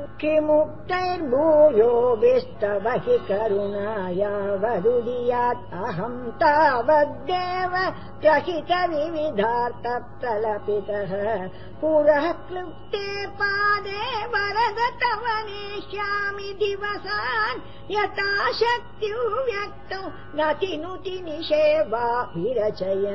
किमुक्तैर्भूयो किमुक्तैर्भूयोऽष्टबहि करुणाया वदुदीयात् अहम् तावद्देव प्रहित विविधार्थ प्रलपितः पुरः क्लृप्ते पादे वरद तव नेष्यामि दिवसान्। यथा शक्त्यु व्यक्तौ नतिनुति निषेवा विरचय